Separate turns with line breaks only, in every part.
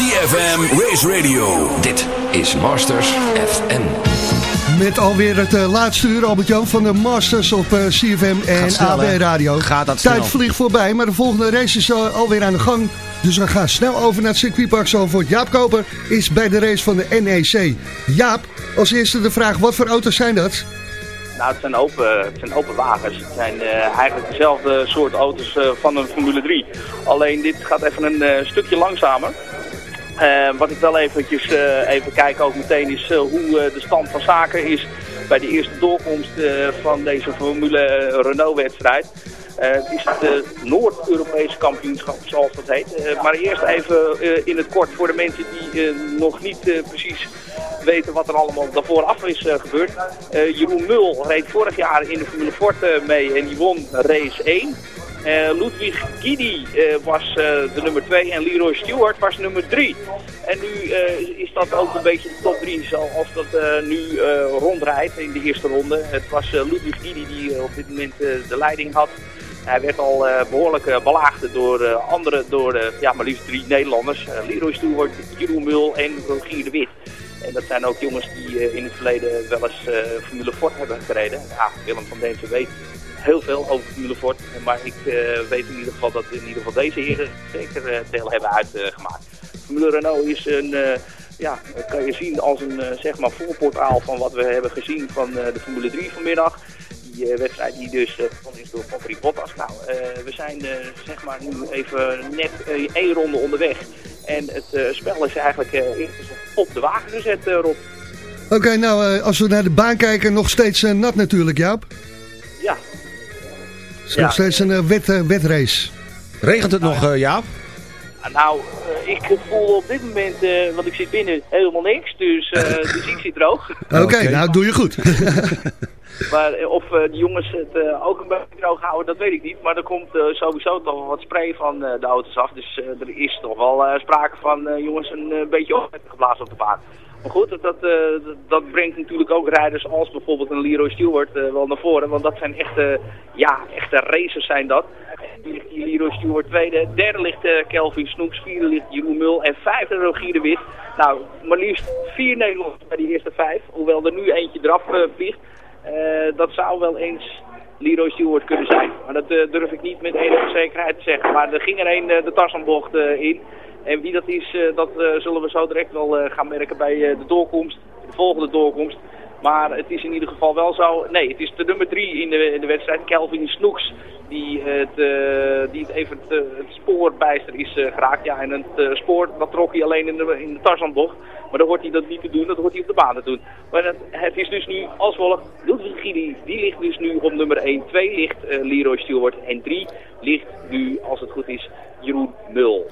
ZFM Race Radio. Dit is Masters FM.
Met alweer het uh, laatste uur, Albert-Jan, van de Masters op uh, CFM en snel, AB Radio.
Gaat dat
Tijd vliegt voorbij, maar de volgende race is uh, alweer aan de gang. Dus we gaan snel over naar het circuitpark Zalvoort. Jaap Koper is bij de race van de NEC. Jaap, als eerste de vraag, wat voor auto's zijn dat?
Nou, het zijn open, het zijn open wagens. Het zijn uh, eigenlijk dezelfde soort auto's uh, van een Formule 3. Alleen dit gaat even een uh, stukje langzamer. Wat ik wel eventjes even kijk ook meteen is hoe de stand van zaken is bij de eerste doorkomst van deze Formule Renault wedstrijd. het is het Noord-Europese kampioenschap, zoals dat heet. maar eerst even in het kort voor de mensen die nog niet precies weten wat er allemaal daarvoor af is gebeurd. Jeroen Mul reed vorig jaar in de Formule Ford mee en die won race 1. Ludwig Gidi was de nummer 2 en Leroy Stewart was nummer 3. En nu is dat ook een beetje de top 3 zoals dat nu rondrijdt in de eerste ronde. Het was Ludwig Gidi die op dit moment de leiding had. Hij werd al behoorlijk belaagd door andere, door ja, maar liefst drie Nederlanders. Leroy Stewart, Jeroen Mul en Rogier de Wit. En dat zijn ook jongens die uh, in het verleden wel eens uh, Formule Ford hebben gereden. Ja, Willem van Deense weet heel veel over Formule Ford. Maar ik uh, weet in ieder geval dat in ieder geval deze heren zeker deel hebben uitgemaakt. Formule Renault is een, ja, kan je zien als een zeg maar voorportaal van wat we hebben gezien van de Formule 3 vanmiddag die wedstrijd die dus uh, is door Valtteri Bottas. Nou, we zijn zeg maar nu even net één ronde onderweg. En het spel is eigenlijk op de wagen gezet, Rob.
Oké, nou, als we naar de baan kijken, nog steeds nat natuurlijk, Jaap. Is ja. nog steeds een wet, wetrace.
Regent het nog, Jaap?
Nou, uh, ik voel op dit moment, uh, want ik zit binnen, helemaal niks. Dus, uh, dus ik zit droog.
Oké, okay, nou doe je goed.
maar of de jongens het ook een beetje droog houden, dat weet ik niet. Maar er komt sowieso toch wat spray van de auto's af. Dus er is toch wel sprake van jongens een beetje op geblazen op de baan. Maar goed, dat, dat, dat, brengt natuurlijk ook rijders als bijvoorbeeld een Leroy Stewart wel naar voren. Want dat zijn echte, ja, echte racers zijn dat ligt hier Leroy Stewart tweede. Derde ligt uh, Kelvin Snoeks. Vierde ligt Jeroen Mul. En vijfde Rogier de Wit. Nou, maar liefst vier Nederlanders bij die eerste vijf. Hoewel er nu eentje eraf vliegt. Dat zou wel eens Leroy Stewart kunnen zijn. Maar dat durf ik niet met enige zekerheid te zeggen. Maar er ging er een de Tarzanbocht in. En wie dat is, dat zullen we zo direct wel gaan merken bij de doorkomst. De volgende doorkomst. Maar het is in ieder geval wel zo... Nee, het is de nummer drie in de, in de wedstrijd. Kelvin Snoeks die het, uh, die het even het, het spoor bijster is uh, geraakt. Ja, en het spoor dat trok hij alleen in de, in de Tarzanbocht. Maar dan hoort hij dat niet te doen, dat hoort hij op de baan te doen. Maar het, is dus nu als volgt. Ludwig Gidi, die ligt dus nu op nummer 1. 2 ligt Leroy Stewart. En 3 ligt nu, als het goed is, Jeroen Mul.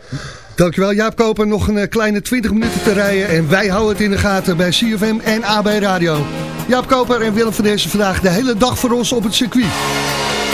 Dankjewel Jaap Koper. Nog een kleine 20 minuten te rijden. En wij houden het in de gaten bij CFM en AB Radio. Jaap Koper en Willem van deze vandaag de hele dag voor ons op het circuit.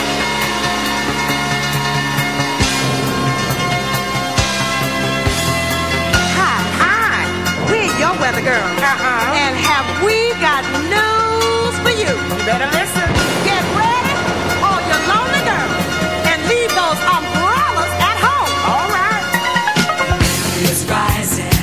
rising.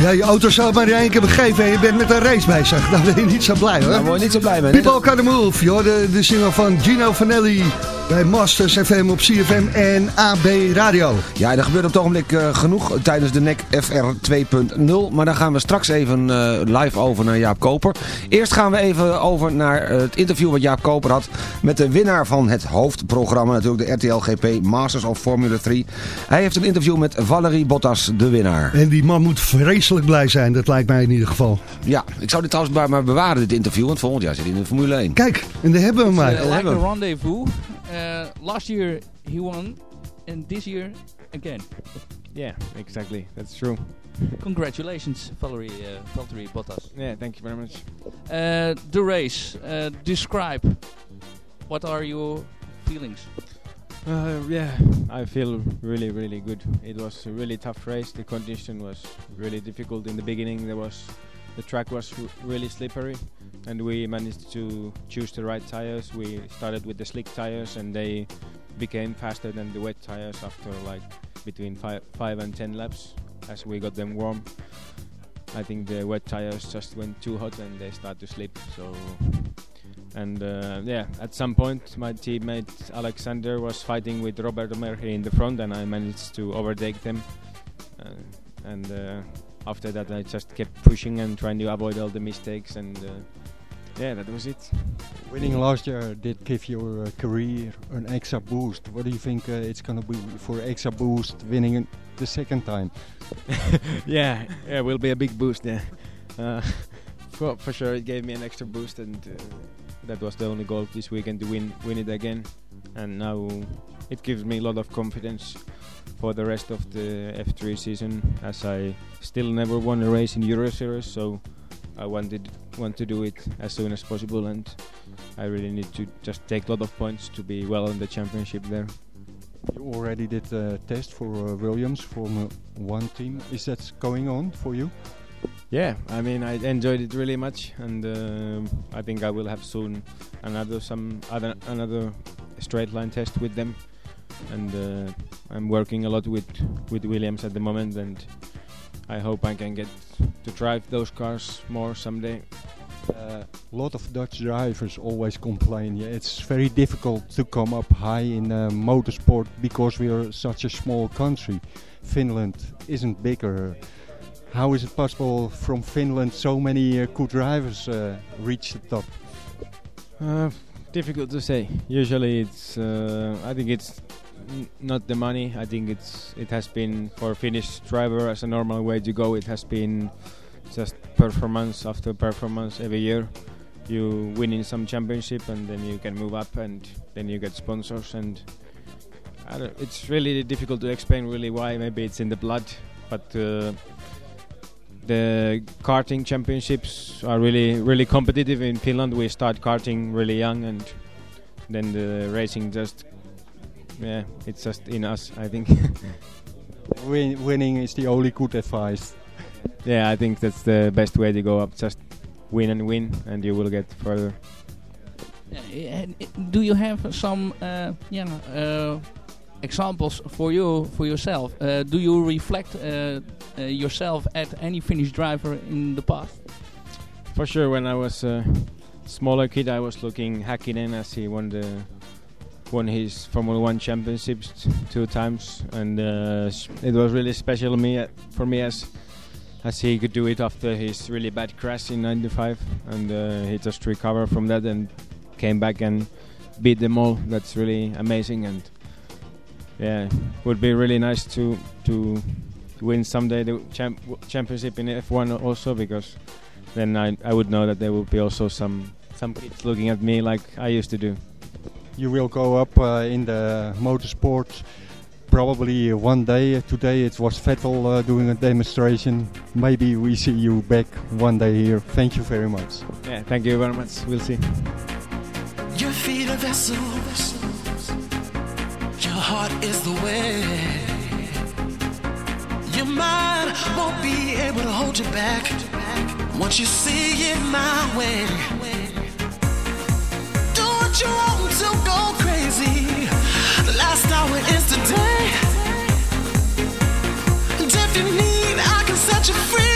Ja, je auto zou maar één keer begeven en je bent met een race bezig. Dan ben je niet zo blij hoor.
Daar word je niet zo blij mee.
People Can Move, joh, de, de single van Gino Vanelli bij Masters FM op CFM en AB Radio.
Ja, er gebeurt op het ogenblik eh, genoeg tijdens de NEC FR 2.0. Maar dan gaan we straks even eh, live over naar Jaap Koper. Eerst gaan we even over naar eh, het interview wat Jaap Koper had... met de winnaar van het hoofdprogramma, natuurlijk de RTL GP Masters of Formula 3. Hij heeft een interview met Valerie Bottas, de winnaar.
En die man moet vreselijk blij zijn, dat lijkt mij in ieder geval.
Ja, ik zou dit trouwens maar, bewaren, dit interview, want volgend jaar zit hij in de Formule 1.
Kijk, en daar hebben we hem maar.
Uh, like a rendezvous. Uh, last year he won, and this year again.
Yeah, exactly. That's true.
Congratulations, Valerie, uh, Valtteri Bottas.
Yeah, thank you very much.
Uh, the race. Uh, describe. What are your feelings?
Uh, yeah, I feel really, really good. It was a really tough race. The condition was really difficult in the beginning. There was the track was really slippery, and we managed to choose the right tires. We started with the slick tires, and they became faster than the wet tires after like between five, five and ten laps as we got them warm. I think the wet tires just went too hot and they start to slip. So and uh, yeah, at some point my teammate Alexander was fighting with Roberto Merhi in the front, and I managed to overtake them. Uh, and uh, after that, I just kept pushing and trying to avoid all the mistakes, and uh, yeah, that was it.
Winning last year did give your uh, career an extra boost. What do you think uh, it's going to be for extra boost winning the second time?
yeah, yeah, will be a big boost. Yeah, uh, for, for sure, it gave me an extra boost, and uh, that was the only goal this weekend to win win it again. And now it gives me a lot of confidence for the rest of the F3 season, as I still never won a race in Euro Series, so I wanted want to do it as soon as possible, and I really need to just take a lot of points to be well in the championship there.
You already did a test for uh, Williams Formula One team. Is that going on for you?
Yeah, I mean I enjoyed it really much, and uh, I think I will have soon another some other another straight line test with them. And uh, I'm working a lot with with Williams at the moment, and I hope I can get to drive those cars more someday.
A lot of Dutch drivers always complain. Yeah, it's very difficult to come up high in uh, motorsport because we are such a small country. Finland isn't bigger. How is it possible from Finland so many uh, good drivers uh, reach the top?
Uh, difficult to say. Usually, it's uh, I think it's not the money. I think it's it has been for Finnish driver as a normal way to go. It has been just performance after performance every year. You win in some championship and then you can move up and then you get sponsors and it's really difficult to explain really why. Maybe it's in the blood, but. Uh, the karting championships are really really competitive in Finland. We start karting really young, and then the racing just yeah, it's just in us. I think.
Win- winning is the only good advice.
yeah, I think that's the best way to go up. Just win and win, and you will get further.
Uh, do you have some uh, yeah, uh, examples for you for yourself? Uh, do you reflect uh, uh, yourself at any Finnish driver in the past?
For sure, when I was a smaller kid, I was looking Häkkinen as he won the won his Formula One championships two times, and uh, it was really special me for me as as he could do it after his really bad crash in '95, and uh, he just recovered from that and came back and beat them all. That's really amazing, and yeah, would be really nice to to win someday the champ- championship in F1 also because then I, I would know that there would be also some some kids looking at me like I used to do.
You will go up uh, in the motorsport probably one day. Today it was Vettel uh, doing a demonstration. Maybe we see you back one day here. Thank you very much.
Yeah, thank you very much. We'll see.
Your feet are vessels. Your heart is the way. Your mind won't be able to hold you back once you see it my way such a free.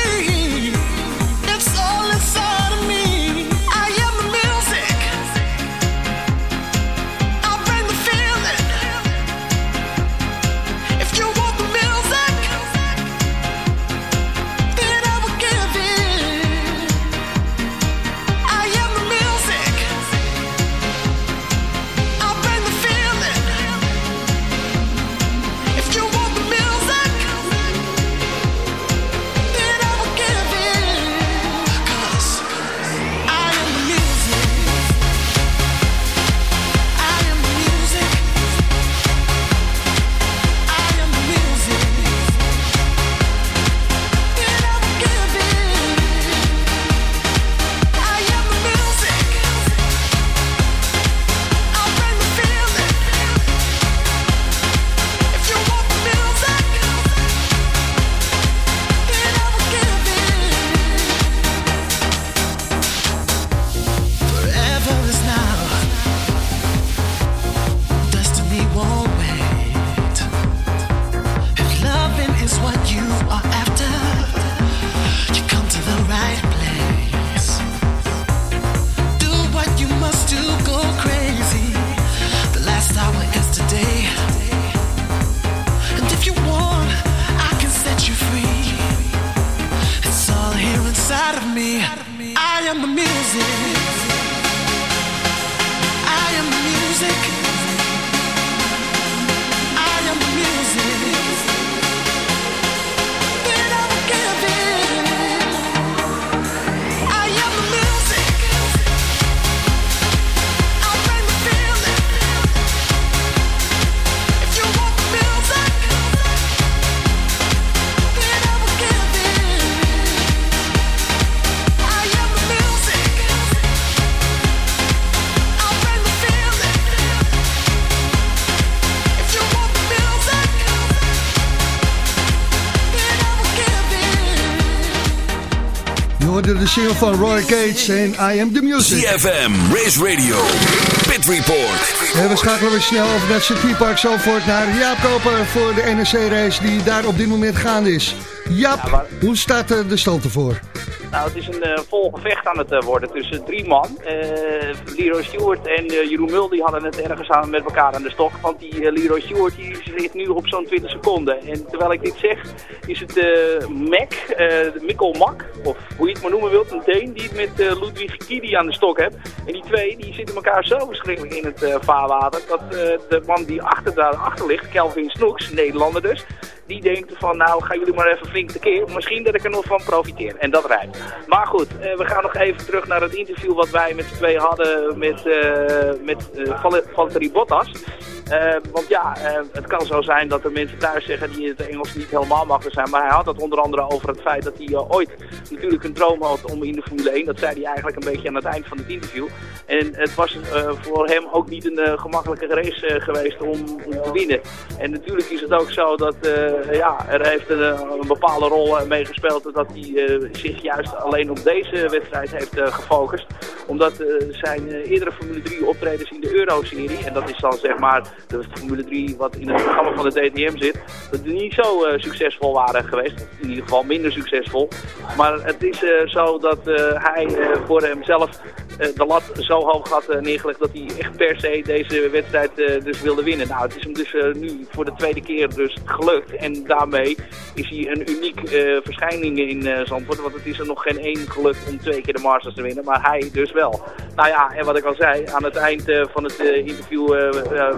Single van Roy Cage en I Am The Music.
CFM, Race Radio, Pit Report.
En we schakelen weer snel over naar circuitpark Zalvoort naar Jaap Koper voor de NEC-race die daar op dit moment gaande is. Jaap, hoe staat eh, de stand ervoor?
Nou, het is een uh, vol gevecht aan het uh, worden tussen drie man. Uh, Leroy Stewart en Jeroen Mul die hadden het ergens samen met elkaar aan de stok. Want die Leroy Stewart die zit nu op zo'n 20 seconden. En terwijl ik dit zeg, is het Mac, Mikkel Mak, of hoe je het maar noemen wilt, een Deen die het met Ludwig Kidi aan de stok hebt. En die twee die zitten elkaar zo verschrikkelijk in het vaarwater. Dat de man die achter, daarachter ligt, Kelvin Snoeks, Nederlander dus, die denkt van nou gaan jullie maar even flink tekeer. Misschien dat ik er nog van profiteer. En dat rijdt. Maar goed, uh, we gaan nog even terug naar het interview wat wij met z'n twee hadden met, uh, met uh, Valtteri Bottas. Want ja, het kan zo zijn dat er mensen thuis zeggen die het Engels niet helemaal mag zijn. Maar hij had het onder andere over het feit dat hij ooit natuurlijk een droom had om in de Formule 1. Dat zei hij eigenlijk een beetje aan het eind van het interview. En het was voor hem ook niet een gemakkelijke race geweest om, te winnen. En natuurlijk is het ook zo dat ja, er heeft een, een bepaalde rol meegespeeld dat hij zich juist alleen op deze wedstrijd heeft gefocust. Omdat zijn eerdere Formule 3 optredens in de Euro-serie, en dat is dan zeg maar de Formule 3 wat in het programma van de DTM zit, dat die niet zo succesvol waren geweest. In ieder geval minder succesvol. Maar het is zo dat hij voor hemzelf de lat zo hoog had neergelegd dat hij echt per se deze wedstrijd dus wilde winnen. Nou, het is hem dus nu voor de tweede keer dus gelukt. En daarmee is hij een uniek verschijning in Zandvoort. Want het is er nog geen één gelukt om twee keer de Masters te winnen, maar hij dus wel. Nou ja, en wat ik al zei, aan het eind van het interview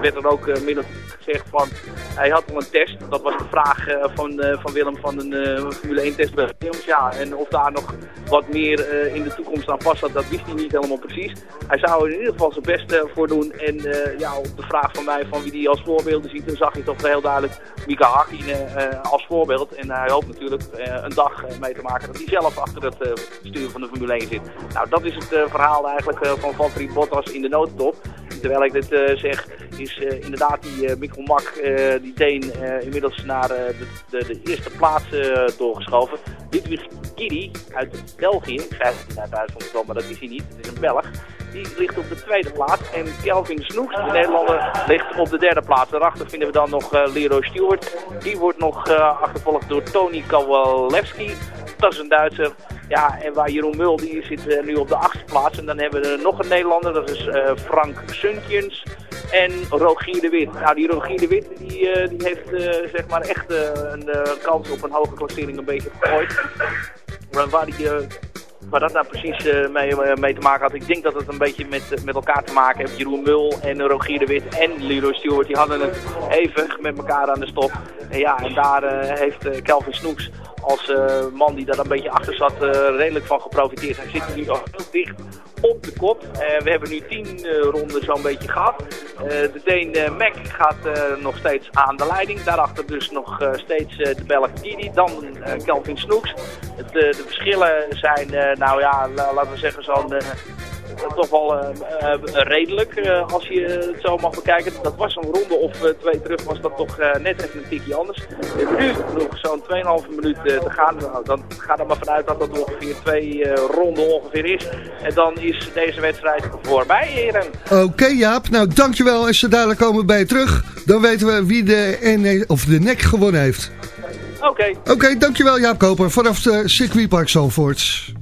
werd er ook min gezegd van, hij had al een test. Dat was de vraag van, van Willem van een Formule 1 test bij Williams. Ja, en of daar nog wat meer in de toekomst aan zat, dat wist hij niet helemaal precies. Hij zou er in ieder geval zijn best voor doen. En ja, op de vraag van mij van wie die als voorbeelden ziet, dan zag je toch heel duidelijk Mika Hakkinen als voorbeeld. En hij hoopt natuurlijk een dag mee te maken dat hij zelf achter het stuur van de Formule 1 zit. Nou, dat is het uh, verhaal eigenlijk uh, van Valtteri Bottas in de notendop. Terwijl ik dit uh, zeg, is inderdaad die Mikkel Mak, die Deen, inmiddels naar de, de, de, eerste plaats doorgeschoven. Ludwig Kiri uit België, ik zei het uit Duitsland, maar dat is hij niet, het is een Belg. Die ligt op de tweede plaats. En Kelvin Snoeks, de Nederlander, ligt op de derde plaats. Daarachter vinden we dan nog uh, Leroy Stewart. Die wordt nog uh, achtervolgd door Tony Kowalewski. Dat is een Duitser. Ja, en waar Jeroen Mul, die zit uh, nu op de achtste plaats. En dan hebben we nog een Nederlander, dat is uh, Frank Suntjens. En Rogier de Wit. Nou, die Rogier de Wit, die, uh, die heeft zeg maar echt een kans op een hoge klassering een beetje gegooid. Waar die Waar dat nou precies uh, mee, mee, te maken had, ik denk dat het een beetje met, met elkaar te maken heeft. Jeroen Mul en Rogier de Wit en Leroy Stewart, die hadden het even met elkaar aan de stop. En ja, en daar heeft Kelvin Snoeks als man die daar een beetje achter zat redelijk van geprofiteerd. Hij zit nu al heel dicht op de kop. Uh, we hebben nu tien ronden zo'n beetje gehad. de Deen Mac gaat nog steeds aan de leiding. Daarachter dus nog steeds de Belg Didi. Dan Kelvin Snoeks. De verschillen zijn, nou ja, laten we zeggen zo'n toch wel uh, uh, redelijk uh, als je het zo mag bekijken. Dat was een ronde of twee terug was dat toch net even een tikje anders. nu nog zo'n 2,5 minuut te gaan. Nou, dan ga er maar vanuit dat dat ongeveer twee ronden ongeveer is. En dan is deze wedstrijd voorbij, heren.
Oké okay, Jaap, nou dankjewel. En zo dadelijk komen bij je terug. Dan weten we wie de, NE, of de nek gewonnen heeft.
Oké. Okay.
Oké, okay, dankjewel Jaap Koper vanaf de circuitpark Zalvoorts.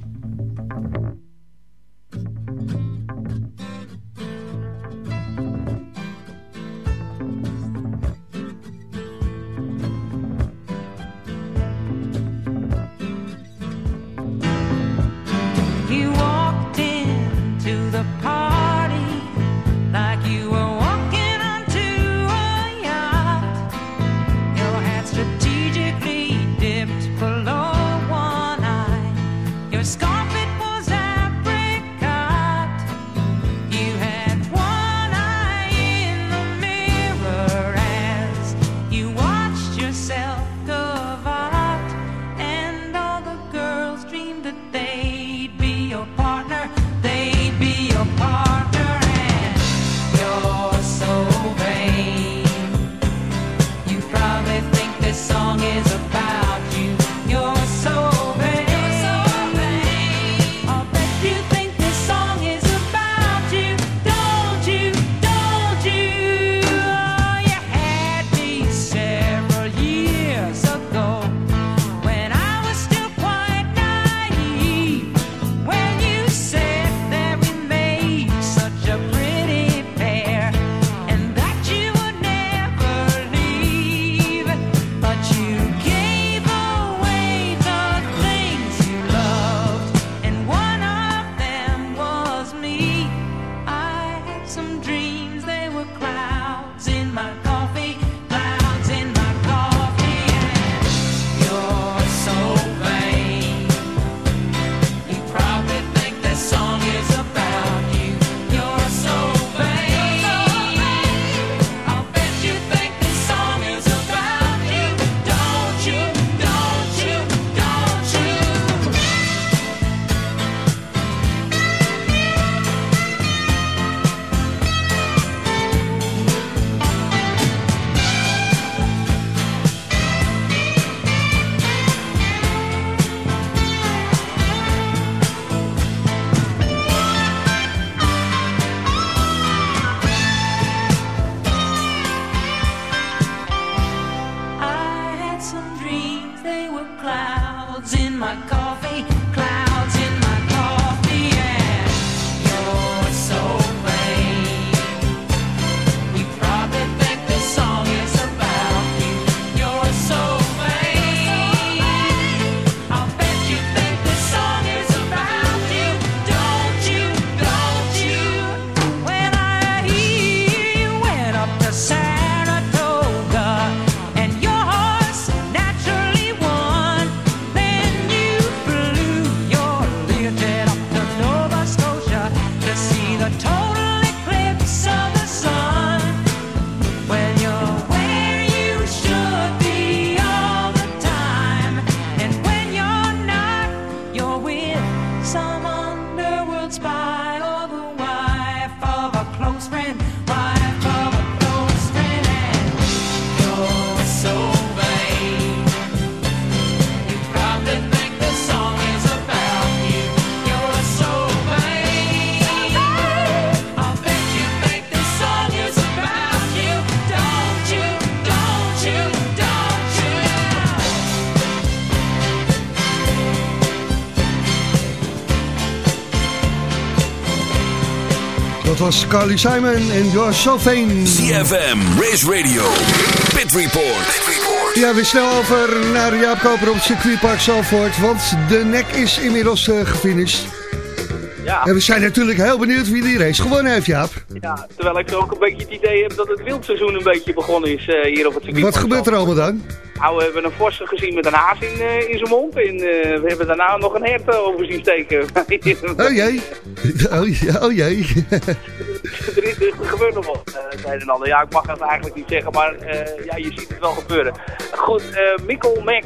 Dat was Carly Simon en So Vain.
CFM, Race Radio, Pit Report.
Ja, weer snel over naar Jaap Koper op het circuitpark Zalvoort. Want de nek is inmiddels eh, gefinished.
Ja,
En we zijn natuurlijk heel benieuwd wie die race gewonnen heeft, Jaap.
ja, terwijl ik ook een beetje het idee heb dat het wildseizoen een beetje begonnen is eh, hier op het circuit.
Wat gebeurt er allemaal dan?
Nou, we hebben een vos gezien met een haas in, eh, in zijn mond. En eh, we hebben daarna nog een hert eh, over zien steken.
Oh jee. Oh, jee. oh jee.
er, is, er gebeurt nog wat, het een en ander. Ja, ik mag het eigenlijk niet zeggen, maar ja, je ziet het wel gebeuren. Goed, Mikkel Mac,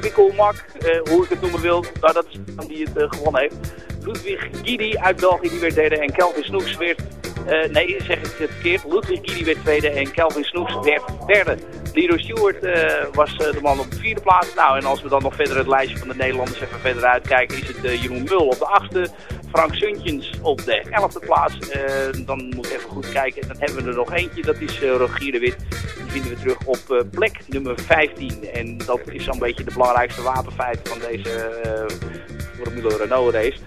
Mikkel Mak, hoe ik het noemen wil, nou, dat is die het gewonnen heeft. Ludwig Gidi uit België, die werd derde. En Kelvin Snoeks werd, eh, nee, zeg ik het verkeerd. Ludwig Gidi werd tweede en Kelvin Snoeks werd derde. Leroy Stewart eh, was eh, de man op de vierde plaats. Nou, en als we dan nog verder het lijstje van de Nederlanders even verder uitkijken, is het Jeroen Mul op de achtste. Frank Suntjens op de elfde plaats. Dan moet ik even goed kijken. En dan hebben we er nog eentje, dat is Rogier de Wit. Die vinden we terug op plek nummer 15. En dat is zo'n beetje de belangrijkste wapenfeit van deze Formule Renault race.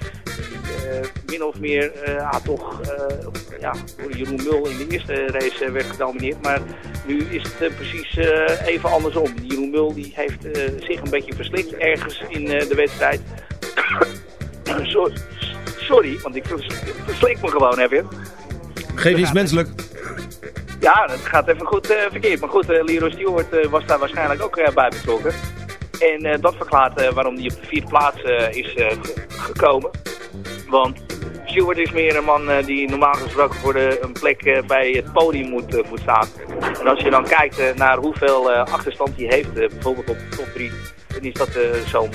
Eh, min of meer eh, ah, toch eh, ja, door Jeroen Mul in de eerste race werd gedomineerd. Maar nu is het precies even andersom. Jeroen Mul die heeft zich een beetje verslikt ergens in de wedstrijd. Zo- Sorry, want ik vers- verslik me gewoon even.
Geef iets menselijk.
Ja, dat gaat even goed verkeerd. Maar goed, eh Leroy Stewart was daar waarschijnlijk ook bij betrokken. En dat verklaart waarom hij op de vierde plaats is ge- gekomen. Want Stewart is meer een man eh, die normaal gesproken voor de, een plek eh, bij het podium moet, eh, moet staan. En als je dan kijkt naar hoeveel achterstand hij heeft, bijvoorbeeld op de top 3, dan is dat zo'n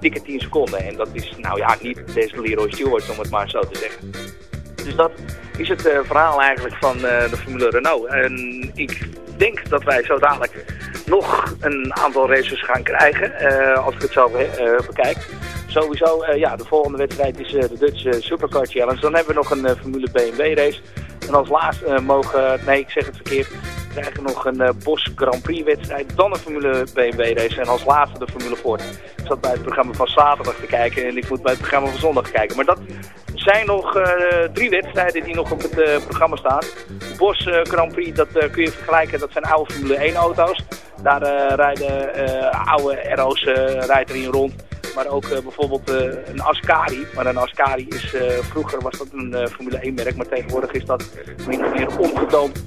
dikke 10 seconden. En dat is nou ja, niet deze Leroy Stewart, om het maar zo te zeggen. Dus dat is het verhaal eigenlijk van de Formule Renault. En ik denk dat wij zo dadelijk nog een aantal races gaan krijgen, als ik het eh, bekijk. Sowieso, eh, ja, de volgende wedstrijd is eh, de Dutch eh, Supercar Challenge. Dan hebben we nog een Formule BMW race. En als laatste mogen, nee ik zeg het verkeerd, we krijgen nog een Bos Grand Prix wedstrijd. Dan een Formule BMW race en als laatste de Formule Ford. Ik zat bij het programma van zaterdag te kijken en ik moet bij het programma van zondag kijken. Maar dat zijn nog drie wedstrijden die nog op het programma staan. Bos Grand Prix, dat kun je vergelijken, dat zijn oude Formule 1 auto's. Daar rijden oude RO's rijdt erin rond. Maar ook eh, bijvoorbeeld eh, een Ascari. Maar een Ascari is, eh, vroeger was dat een Formule 1 merk, maar tegenwoordig is dat min of meer omgedoomd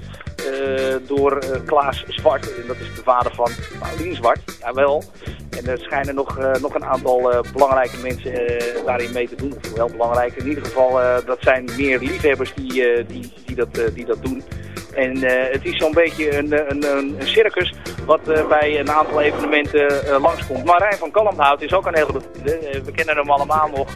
door Klaas Zwart. En dat is de vader van Paulien Zwart. Jawel. En er schijnen nog, nog een aantal belangrijke mensen daarin mee te doen. Of wel belangrijk. In ieder geval, dat zijn meer liefhebbers die, die, die, dat, die dat doen. En eh, het is zo'n beetje een, een, een, een circus wat eh, bij een aantal evenementen eh, langskomt. Marijn van Kalmthout is ook een hele bekende. Eh, we kennen hem allemaal nog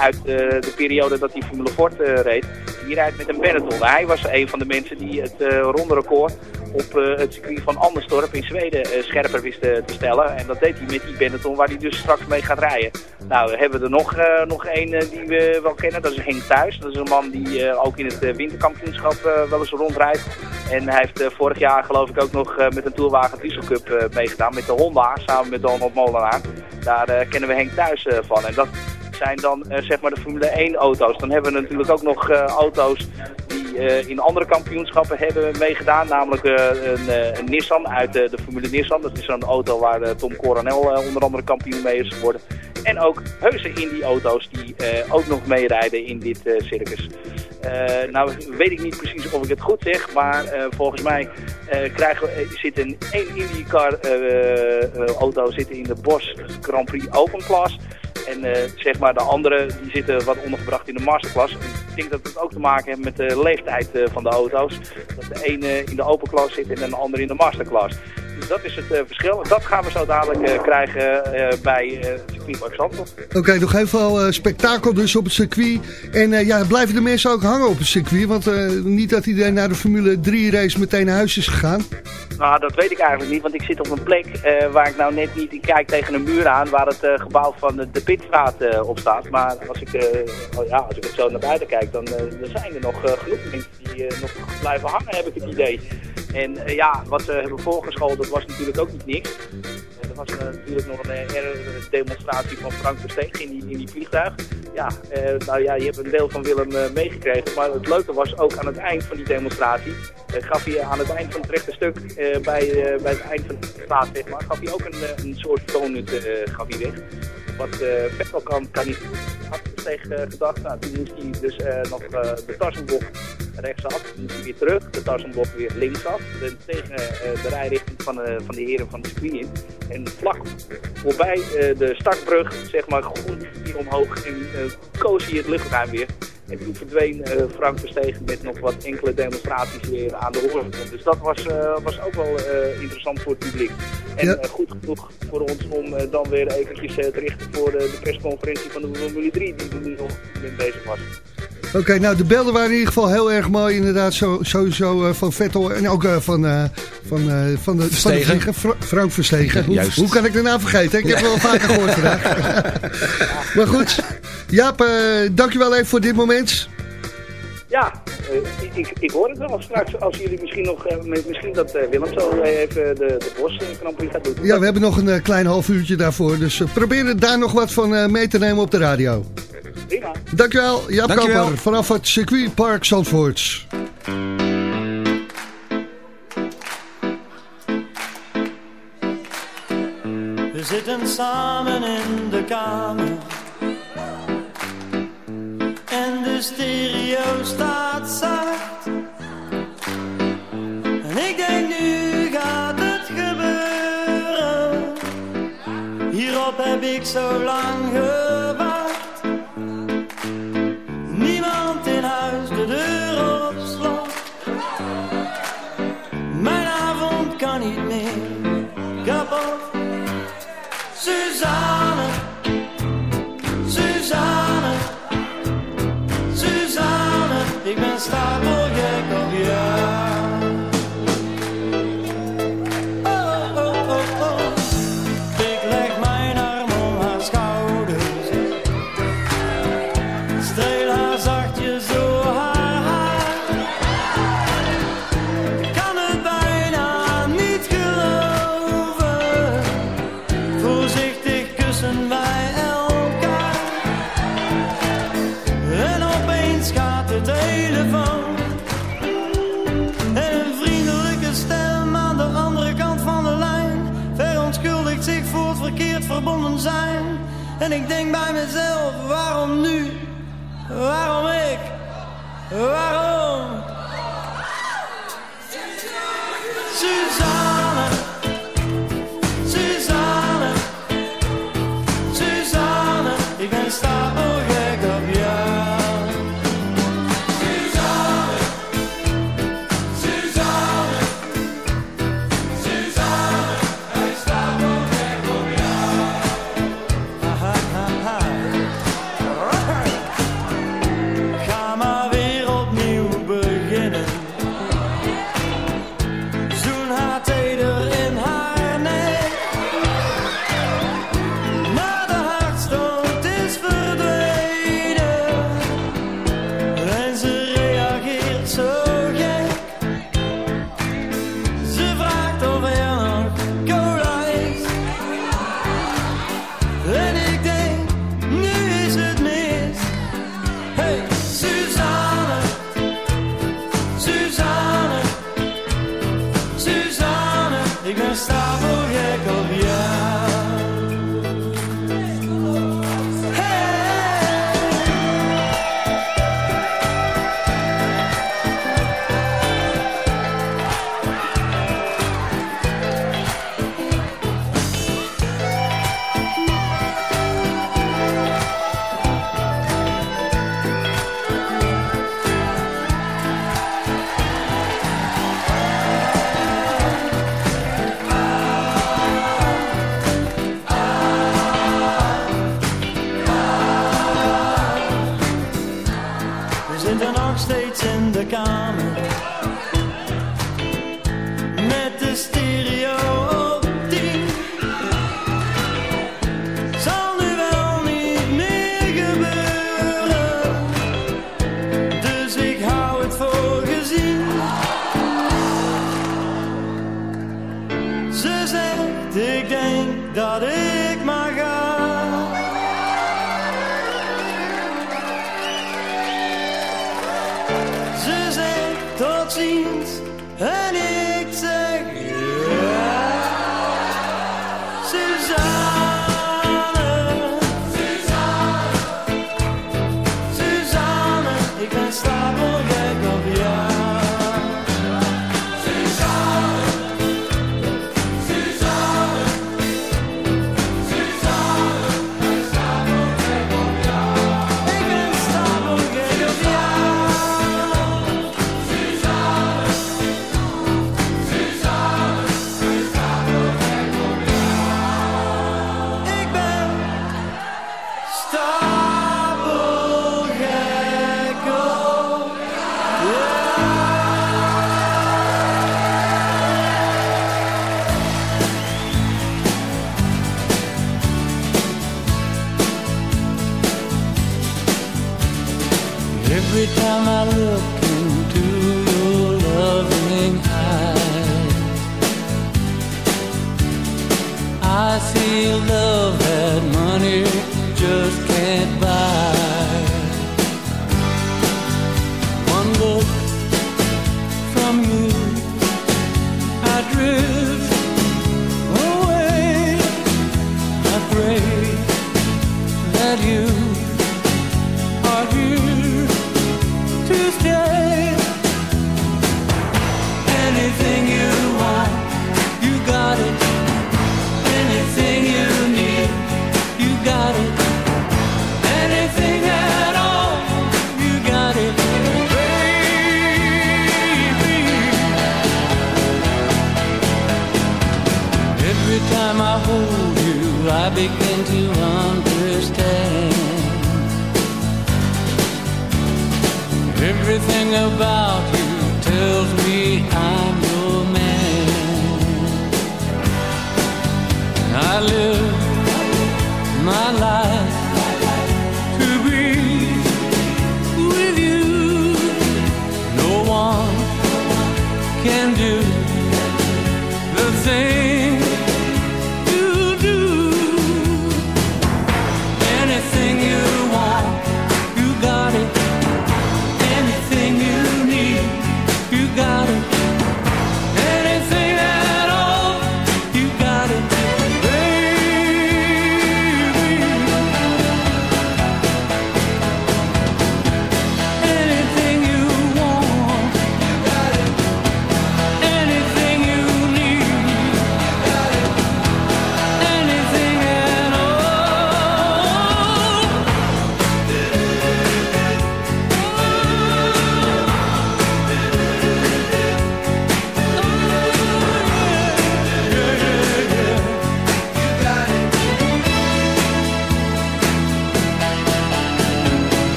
uit eh, de periode dat hij Formule Ford eh, reed. Die rijdt met een Benetton. Hij was een van de mensen die het eh ronde record op eh, het circuit van Anderstorp in Zweden eh, scherper wist eh, te stellen. En dat deed hij met die Benetton waar hij dus straks mee gaat rijden. Nou, we hebben er nog, eh, nog eh, die we wel kennen. Dat is Henk Thuis. Dat is een man die eh, ook in het eh, winterkampioenschap eh, wel eens rondrijdt. En hij heeft eh, vorig jaar geloof ik ook nog eh, met een Tourwagen Diesel Cup eh, meegedaan met de Honda samen met Donald Molenaar. Daar kennen we Henk Thuis van. En dat zijn dan zeg maar de Formule 1 auto's. Dan hebben we natuurlijk ook nog auto's die in andere kampioenschappen hebben meegedaan. Namelijk een, Nissan uit de Formule Nissan. Dat is zo'n auto waar Tom Coronel onder andere kampioen mee is geworden. En ook heuse Indy-auto's die eh, ook nog meerijden in dit eh, circus. Eh, nou weet ik niet precies of ik het goed zeg, maar volgens mij eh, krijgen zit een één IndyCar auto zit in de Bosch Grand Prix Open Class. En zeg maar de andere die zitten wat ondergebracht in de masterclass. Ik denk dat het ook te maken heeft met de leeftijd van de auto's. Dat de ene in de open class zit en de andere in de masterclass. Dat is het eh, verschil. Dat gaan we zo dadelijk eh, krijgen eh, bij het circuitpark Zandvoort.
Oké, nog heel veel spektakel dus op het circuit. En ja, blijven de mensen ook hangen op het circuit? Want niet dat iedereen naar de Formule 3 race meteen naar huis is gegaan.
Nou, dat weet ik eigenlijk niet, want ik zit op een plek waar ik nou net niet ik kijk tegen een muur aan waar het gebouw van de, de Pitstraat op staat. Maar als ik, oh ja, als ik het zo naar buiten kijk, dan, dan zijn er nog genoeg mensen die nog blijven hangen, heb ik het idee. En eh, ja, wat ze hebben voorgeschoteld, dat was natuurlijk ook niet niks. Eh, Er was eh, natuurlijk nog een eh, demonstratie van Frank Versteeg in die, in die vliegtuig. Ja, nou ja, je hebt een deel van Willem meegekregen. Maar het leuke was ook aan het eind van die demonstratie. gaf hij aan het eind van het rechte stuk, bij, bij het eind van de straat zeg maar, gaf hij ook een, een soort eh, gaf weg. Wat uh, Vettel kan, kan niet had Versteeg eh, gedacht. Nou, toen moest hij dus eh, nog eh, de Tassenbocht rechtsaf. Toen moest hij weer terug, de Tassenbocht weer linksaf. En tegen eh, de rijrichting van, eh, van de heren van de circuit. En vlak voorbij eh, de startbrug, zeg maar, groen hier omhoog en eh, koos hij het luchtruim weer. En toen verdween eh, Frank Verstegen met nog wat enkele demonstraties weer aan de horizon. Dus dat was, eh, was ook wel eh, interessant voor het publiek. En
Ja.
eh, goed genoeg voor ons om eh, dan weer eventjes te richten voor de, de persconferentie van de Formule 3 die er nu nog mee bezig was.
Oké, nou de beelden waren in ieder geval heel erg mooi. Inderdaad, zo, sowieso eh, van Vettel en ook eh, van, eh, van, eh, van de van de
Verstegen.
vlieger, Fra- Frank Verstegen. Hoe,
Juist.
hoe kan ik de naam vergeten? Ik heb het wel vaker gehoord vandaag. maar goed, Jaap, eh, dankjewel even voor dit moment.
Ja, eh, ik, ik hoor het wel straks als jullie misschien nog, eh, misschien dat eh, Willem zo even de, de gaat doen.
Ja, we hebben nog een klein half uurtje daarvoor. Dus probeer daar nog wat van eh, mee te nemen op de radio.
Prima.
Dankjewel, Jaap
Dankjewel.
Koper vanaf het circuitpark Zandvoort.
We zitten samen in de kamer. Stereo staat zacht. En ik denk nu gaat het gebeuren. Hierop heb ik zo lang gewacht. Ik En ik denk bij mezelf, waarom nu? Waarom ik? Waarom?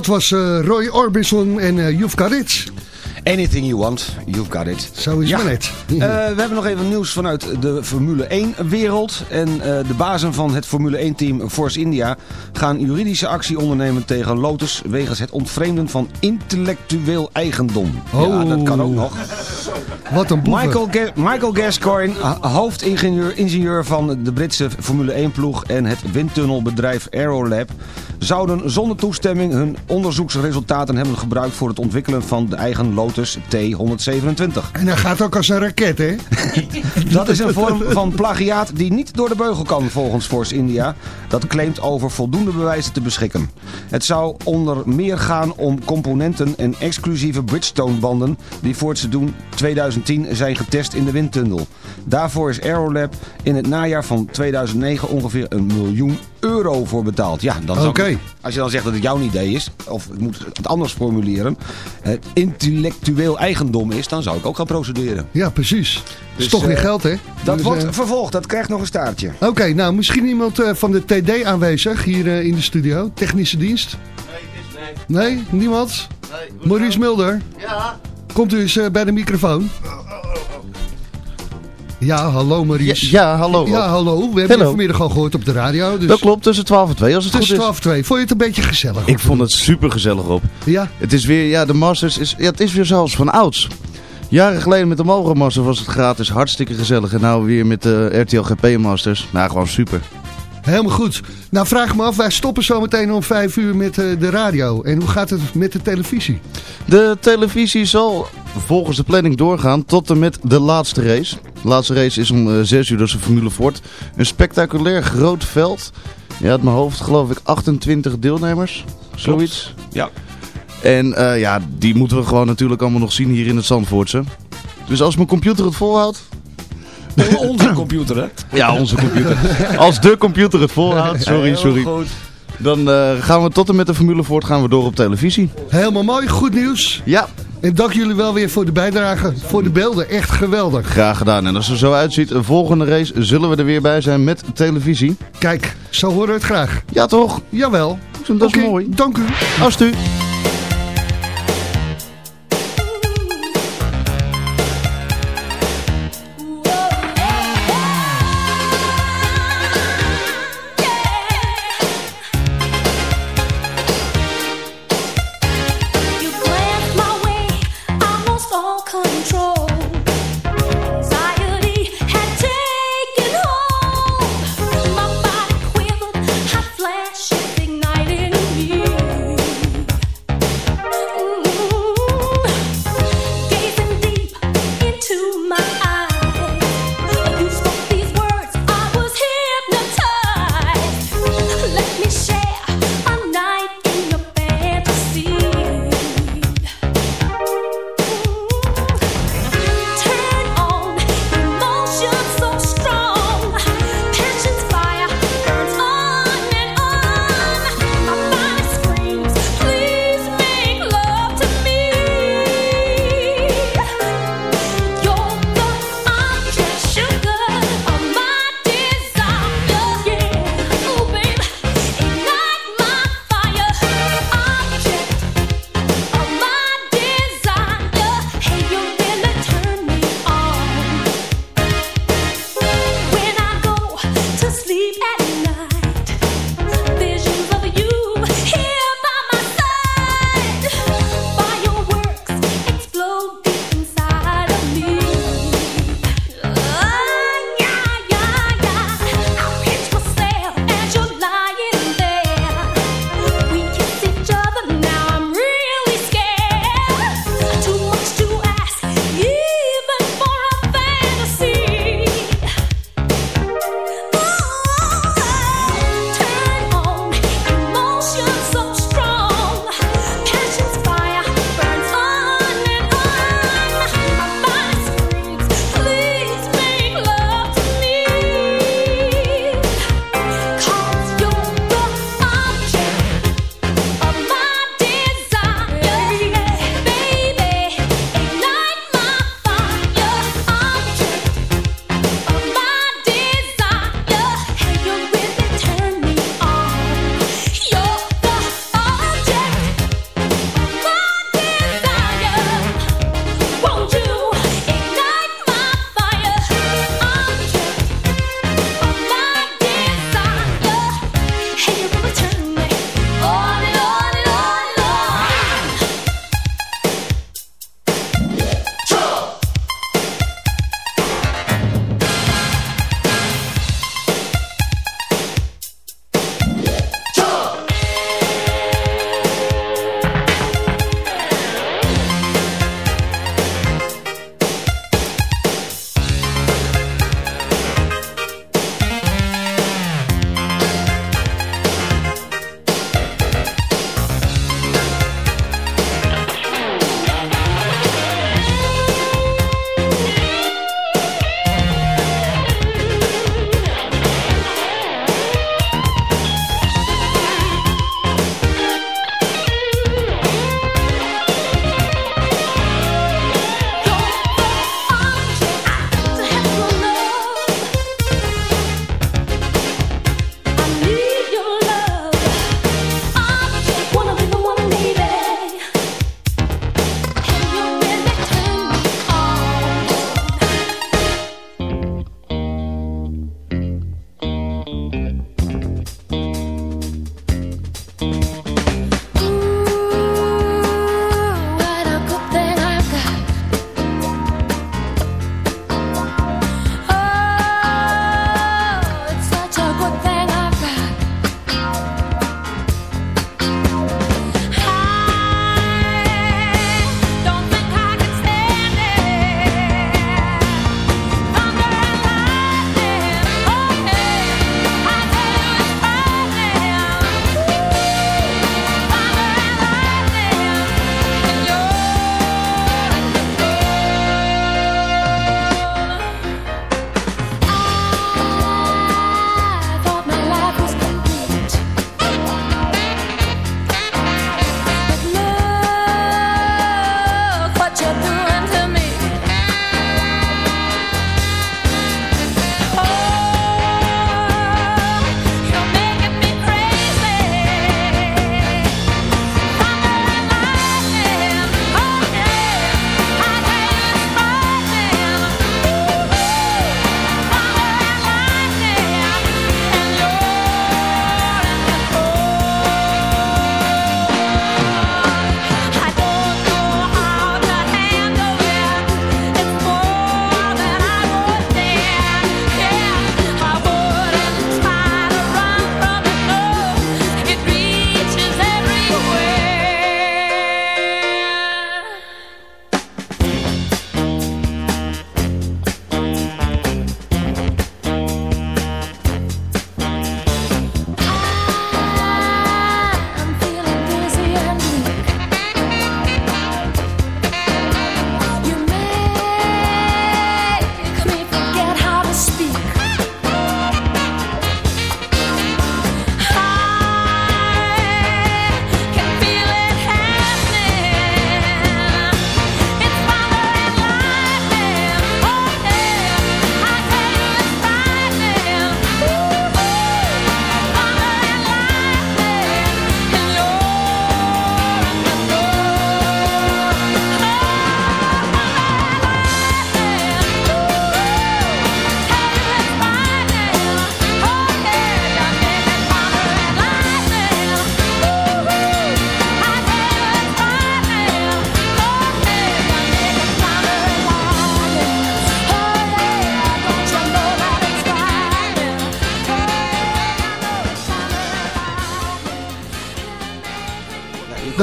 Dat
was eh, Roy Orbison en eh You've Got It.
Anything you want, you've got it.
Zo is
Ja.
het maar net.
Eh, we hebben nog even nieuws vanuit de Formule 1-wereld. En eh, de bazen van het Formule 1-team Force India gaan juridische actie ondernemen tegen Lotus... wegens het ontvreemden van intellectueel eigendom. Ja,
Oh.
dat kan ook nog.
Wat een boeven.
Michael, Ga- Michael Gascoigne, ha- hoofdingenieur ingenieur van de Britse Formule 1-ploeg en het windtunnelbedrijf Aerolab, zouden zonder toestemming hun onderzoeksresultaten hebben gebruikt voor het ontwikkelen van de eigen Lotus T127.
En hij gaat ook als een raket, hè?
Dat is een vorm van plagiaat die niet door de beugel kan volgens Force India. Dat claimt over voldoende bewijzen te beschikken. Het zou onder meer gaan om componenten en exclusieve Bridgestone banden die voor het seizoen 2010 zijn getest in de windtunnel. Daarvoor is Aerolab in het najaar van 2009 ongeveer een miljoen euro voor betaald. Ja, dan
Oké.
als je dan zegt dat het jouw idee is, of ik moet het anders formuleren, het intellectueel eigendom is, dan zou ik ook gaan procederen.
Ja, precies. Dat
Dus,
is toch weer
eh,
geld, hè?
Dat
Dus,
wordt
eh,
vervolgd, dat krijgt nog een staartje.
Oké, nou misschien iemand eh, van de TD aanwezig hier eh, in de studio. Technische dienst? Nee, nee. niemand? Maurice Mulder? Ja. Komt u eens eh, bij de microfoon. Ja, hallo
Ja,
Maurice.
ja, hallo.
Ja, hallo. We hebben je vanmiddag al gehoord op de radio. Dus
Dat klopt, tussen 12 en 2 als het
Tussen
goed is.
12 en 2. Vond je het een beetje gezellig?
Ik vond het super gezellig op.
Ja?
Het is weer, ja, de Masters is, ja, het is weer zoals van ouds. Jaren geleden met de Mogen Masters was het gratis, hartstikke gezellig. En nou weer met de RTL GP Masters. Nou, gewoon super.
Helemaal goed. Nou, vraag me af. Wij stoppen zo meteen om 5 uur met eh, de radio. En hoe gaat het met de televisie?
De televisie zal volgens de planning doorgaan tot en met de laatste race. De laatste race is om 6 uur, dat is de Formule Ford. Een spectaculair groot veld. Ja, uit mijn hoofd geloof ik 28 deelnemers. Zoiets.
Ja.
En eh, ja, die moeten we gewoon natuurlijk allemaal nog zien hier in het Zandvoortse. Dus als mijn computer het volhoudt...
Onze computer, hè?
Ja, onze computer. Als de computer het volhoudt, sorry, sorry.
goed.
Dan eh, gaan we tot en met de Formule Ford gaan we door op televisie.
Helemaal mooi. Goed nieuws.
Ja,
En dank jullie wel weer voor de bijdrage. Voor de beelden. Echt geweldig.
graag gedaan. En als het er zo uitziet, de volgende race zullen we er weer bij zijn met televisie.
Kijk, zo horen we het graag.
Ja toch?
Jawel.
Dat is
Oké,
mooi.
Dank u.
Alsjeblieft.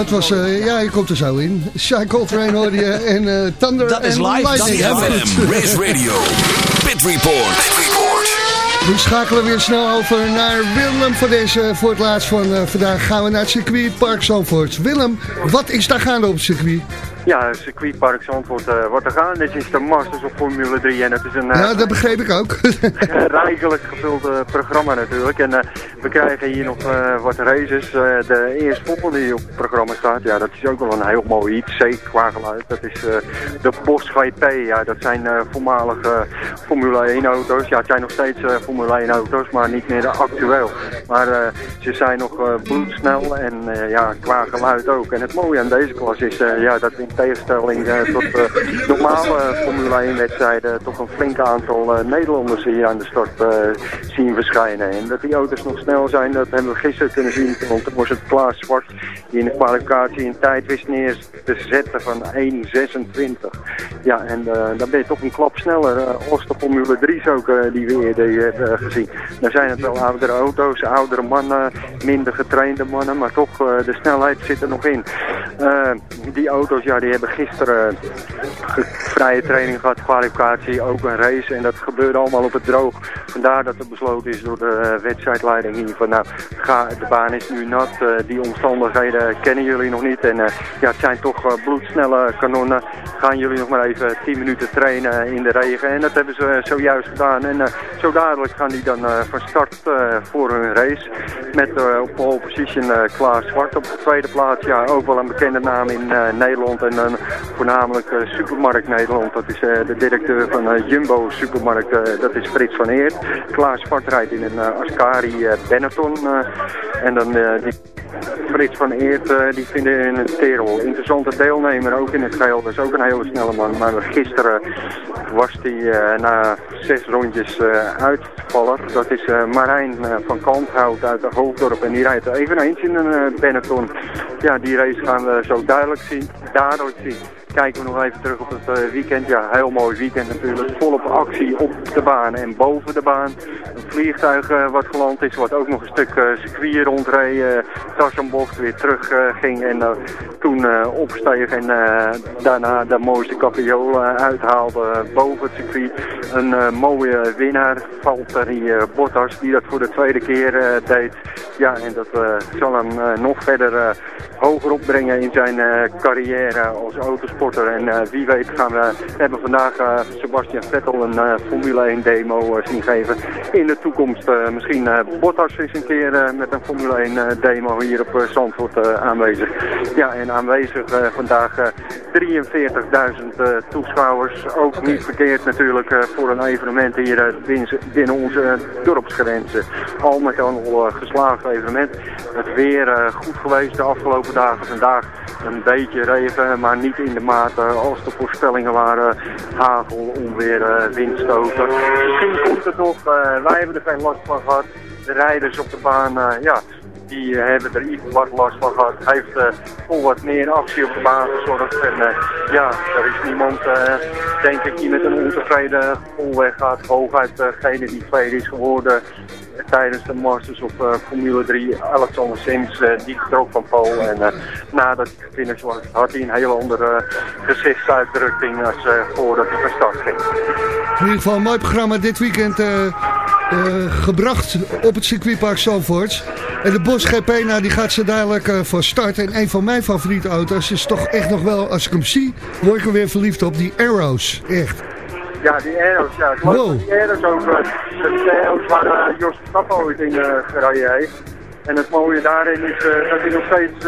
Dat was, eh, ja, je komt er zo in. Shy Coltrane hoorde je en eh, Thunder
Dat is
en
live, dat
Lightning.
is
Ja,
live.
goed.
CFM Race Radio. Pit Report. Pit Report.
We schakelen weer snel over naar Willem voor deze voor het laatst van eh, vandaag. Gaan we naar het circuit Park Zandvoort. Willem, wat is daar gaande op het circuit?
Ja, circuitpark Zandvoort uh, wordt er gaan. Dit is de Masters of Formule 3 en het is een uh,
Ja, dat begreep ik ook.
rijkelijk gevuld uh, programma natuurlijk. En we krijgen hier nog wat races. de eerste poppel die op het programma staat, ja, dat is ook wel een heel mooi iets. Zeker qua geluid. Dat is de Bosch GP. Ja, dat zijn voormalige Formule 1 auto's. Ja, het zijn nog steeds Formule 1 auto's, maar niet meer actueel. Maar ze zijn nog bloedsnel en ja, qua geluid ook. En het mooie aan deze klas is ja, dat in tegenstelling uh, tot uh, normale Formule 1 wedstrijden toch een flink aantal uh, Nederlanders hier aan de start zien verschijnen. En dat die auto's nog snel zijn, dat hebben we gisteren kunnen zien. Want toen was het Klaas Zwart die in de kwalificatie een tijd wist neer te zetten van 1.26. Ja, en dan ben je toch een klap sneller als de Formule 3's ook die we eerder hebben gezien. Dan zijn het wel oudere auto's, oudere mannen, minder getrainde mannen, maar toch de snelheid zit er nog in. die auto's, ja, die hebben gisteren vrije training gehad, kwalificatie, ook een race. En dat gebeurde allemaal op het droog. Vandaar dat er besloten is door de wedstrijdleiding van nou, ga, de baan is nu nat. Uh, die omstandigheden kennen jullie nog niet. En uh, ja, het zijn toch uh, bloedsnelle kanonnen. Gaan jullie nog maar even 10 minuten trainen in de regen. En dat hebben ze zojuist gedaan. En zo dadelijk gaan die dan van start voor hun race. Met op pole position Klaas Zwart op de tweede plaats. Ja, ook wel een bekende naam in Nederland. En dan voornamelijk Supermarkt Nederland. Dat is de directeur van Jumbo Supermarkt. dat is Frits van Eert. Klaas Zwart rijdt in een Ascari Benetton. en dan die Frits van Eert, die vinden in het Terol. Interessante deelnemer ook in het geheel. Dat is ook een hele snelle man. Maar gisteren was hij na zes rondjes uitgevallen. Dat is Marijn van Kanthout uit de Hoofddorp. En die rijdt eveneens in een Benetton. Ja, die race gaan we zo duidelijk zien. Dadelijk zien kijken we nog even terug op het uh, weekend. Ja, heel mooi weekend natuurlijk. Volop actie op de baan en boven de baan. Een vliegtuig uh, wat geland is, wat ook nog een stuk uh, circuit rondreed. Uh, Tassenbocht weer terug ging en toen opsteeg en daarna de mooiste capriool uithaalde boven het circuit. Een mooie winnaar, Valtteri Bottas, die dat voor de tweede keer deed. Ja, en dat zal hem nog verder hoger opbrengen in zijn carrière als autosporter. En wie weet gaan we hebben vandaag Sebastian Vettel een Formule 1 demo zien geven. In de toekomst misschien Bottas is een keer met een Formule 1 demo hier op Zandvoort aanwezig. Ja, en aanwezig vandaag 43.000 toeschouwers. Ook niet verkeerd natuurlijk voor een evenement hier binnen, onze dorpsgrenzen. Al met al een Het weer goed geweest de afgelopen dagen. Vandaag een beetje regen, maar niet in de mate als de voorspellingen waren. Hagel, onweer, uh, windstoten. Misschien komt het nog. Uh, wij hebben er geen last van gehad. De rijders op de baan, uh, ja, die hebben er iets wat last van gehad. Heeft uh, vol wat meer actie op de baan gezorgd. En uh, ja, er is niemand, uh, denk ik, die met een ontevreden gevoel weggaat. Hooguit degene die tweede is geworden tijdens de Masters of uh, Formule 3. Alexander Sims, uh, die vertrok van Pool. En uh, nadat hij gefinished was, had hij een hele andere gezichtsuitdrukking als voordat hij van start ging.
In ieder geval een mooi programma dit weekend gebracht op het circuitpark Zandvoort. En de Bosch GP, nou, die gaat ze dadelijk van start. En een van mijn favoriete auto's is toch echt nog wel, als ik hem zie, word ik er weer verliefd op. Die Arrows, echt.
Ja, die Aero's, ja. Ik dat die Aero's uh, de Aero's waar uh, Jos ooit in uh, gereden heeft. En het mooie daarin is uh, dat hij nog steeds,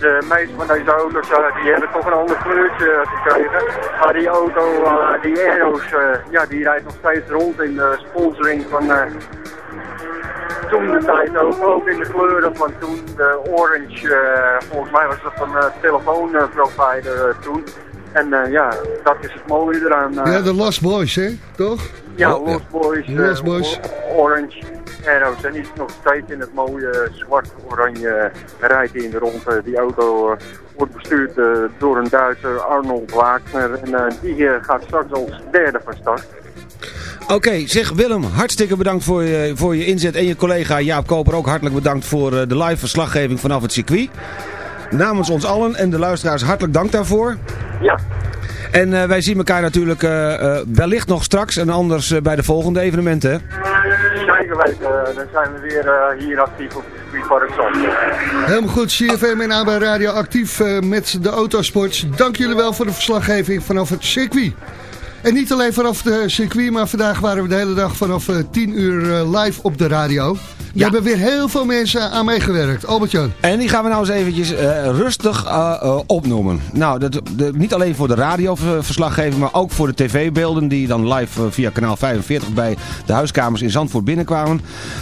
de meeste van deze auto's, die hebben toch een ander kleurtje gekregen. Maar die auto, die Aero's, ja, die rijdt nog steeds rond in de sponsoring van... Toen de tijd ook, ook in de kleuren van toen, de orange, volgens mij was dat een telefoonprovider toen. En uh, ja, dat is het mooie eraan. Uh,
ja, de Lost Boys, hè? Toch?
Ja, oh, Lost ja. Boys.
Uh, Lost Boys.
Orange Arrows. En die is nog steeds in het mooie zwart-oranje rijdt in de rond. die auto wordt bestuurd door een Duitser, Arnold Wagner. En die gaat straks als derde van start.
Oké, okay, zeg Willem, hartstikke bedankt voor je, voor je inzet. En je collega Jaap Koper ook hartelijk bedankt voor de live verslaggeving vanaf het circuit. Namens ons allen en de luisteraars hartelijk dank daarvoor.
Ja.
En eh, wij zien elkaar natuurlijk eh, eh, wellicht nog straks en anders bij de volgende evenementen.
Zeker weten, dan zijn we weer eh, hier actief op het.
Helemaal goed, CFM en AB Radio actief met de autosports. Dank jullie wel voor de verslaggeving vanaf het circuit. En niet alleen vanaf het circuit, maar vandaag waren we de hele dag vanaf eh, 10 uur live op de radio. We hebben weer heel veel mensen aan meegewerkt. Albert-Jan.
En die gaan we nou eens eventjes eh, rustig eh, eh, opnoemen. Nou, dat, de, niet alleen voor de radioverslaggeving, maar ook voor de tv-beelden die dan live via kanaal 45 bij de huiskamers in Zandvoort binnenkwamen.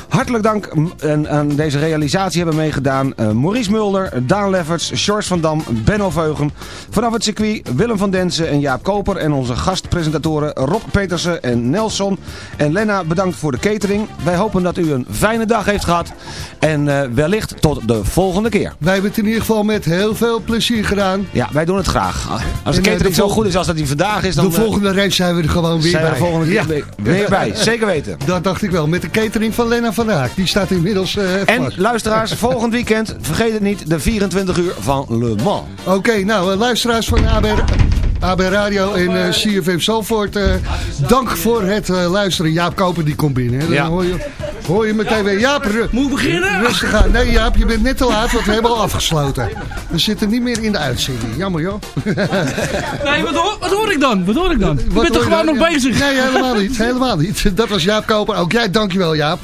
Hartelijk dank en aan deze realisatie hebben meegedaan Maurice Mulder, Daan Lefferts, George van Dam, Benno Veugen. Vanaf het circuit Willem van Densen en Jaap Koper en onze gastpresentatoren Rob Petersen en Nelson. En Lena, bedankt voor de catering. Wij hopen dat u een fijne dag heeft gehad. En eh, wellicht tot de volgende keer.
Wij hebben het in ieder geval met heel veel plezier gedaan.
Ja, wij doen het graag. Als
En, eh,
catering
de
zo
vol-
goed is als dat die vandaag is, dan
de volgende race zijn we er gewoon weer
zijn we
bij.
de volgende keer
Ja.
weer- weer bij. Zeker weten.
Dat dacht ik wel. Met de catering van Lena van der Haak. Die staat inmiddels eh
En
vast.
luisteraars, volgend weekend, vergeet het niet, de 24 uur van Le Mans.
Oké, nou, eh, luisteraars van AB, AB Radio en eh CFM Zalvoort. eh, dank voor het eh, luisteren. Jaap Koper die komt binnen. hè. Dan
Ja.
hoor, je, hoor je meteen weer. Jaap, ru-
Moet ik beginnen?
rustig aan. Nee Jaap, je bent net te laat, want we hebben al afgesloten. We zitten niet meer in de uitzending. Jammer joh.
Nee, wat hoor, wat hoor ik dan? Wat hoor ik dan? Je bent toch gewoon nog bezig?
Nee, helemaal niet. Helemaal niet. Dat was Jaap Koper. Ook jij, dankjewel Jaap.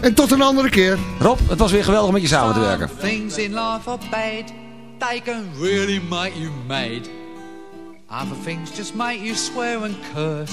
En tot een andere keer.
Rob, het was weer geweldig met je samen te werken.
Things in life are bad, they can really make you mad. Other things just make you swear and curse.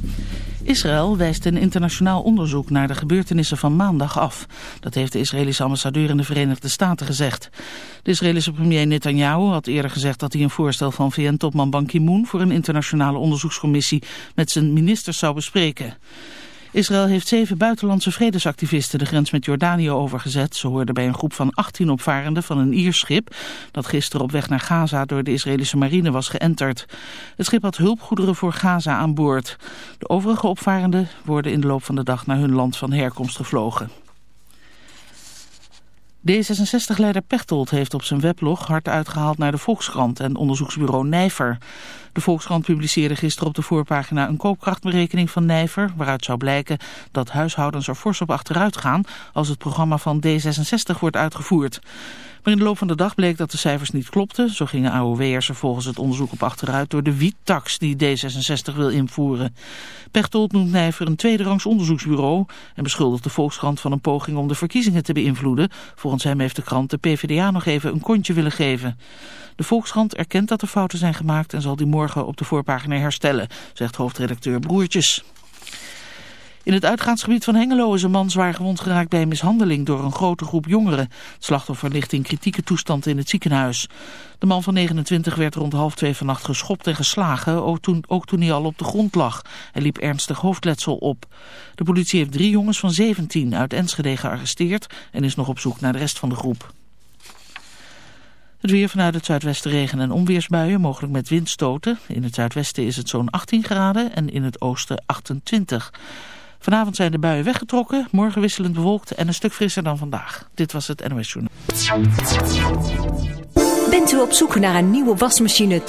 Israël wijst een internationaal onderzoek naar de gebeurtenissen van maandag af. Dat heeft de Israëlische ambassadeur in de Verenigde Staten gezegd. De Israëlische premier Netanyahu had eerder gezegd dat hij een voorstel van VN-topman Ban Ki-moon voor een internationale onderzoekscommissie met zijn ministers zou bespreken. Israël heeft zeven buitenlandse vredesactivisten de grens met Jordanië overgezet. Ze hoorden bij een groep van 18 opvarenden van een Ierschip dat gisteren op weg naar Gaza door de Israëlische marine was geënterd. Het schip had hulpgoederen voor Gaza aan boord. De overige opvarenden worden in de loop van de dag naar hun land van herkomst gevlogen. D66-leider Pechtold heeft op zijn weblog hard uitgehaald naar de Volkskrant en onderzoeksbureau Nijver. De Volkskrant publiceerde gisteren op de voorpagina een koopkrachtberekening van Nijver, waaruit zou blijken dat huishoudens er fors op achteruit gaan als het programma van D66 wordt uitgevoerd. Maar in de loop van de dag bleek dat de cijfers niet klopten. Zo gingen AOW'ers er volgens het onderzoek op achteruit door de wiettax die D66 wil invoeren. Pechtold noemt Nijver een tweederangs onderzoeksbureau en beschuldigt de Volkskrant van een poging om de verkiezingen te beïnvloeden. Volgens hem heeft de krant de PvdA nog even een kontje willen geven. De Volkskrant erkent dat er fouten zijn gemaakt en zal die morgen op de voorpagina herstellen, zegt hoofdredacteur Broertjes. In het uitgaansgebied van Hengelo is een man zwaar gewond geraakt bij mishandeling door een grote groep jongeren. Het slachtoffer ligt in kritieke toestand in het ziekenhuis. De man van 29 werd rond half twee vannacht geschopt en geslagen, ook toen, ook toen hij al op de grond lag. Hij liep ernstig hoofdletsel op. De politie heeft drie jongens van 17 uit Enschede gearresteerd en is nog op zoek naar de rest van de groep. Het weer vanuit het zuidwesten regen- en onweersbuien, mogelijk met windstoten. In het zuidwesten is het zo'n 18 graden en in het oosten 28. Vanavond zijn de buien weggetrokken, morgen wisselend bewolkt en een stuk frisser dan vandaag. Dit was het NOS Journal.
Bent u op zoek naar een nieuwe wasmachine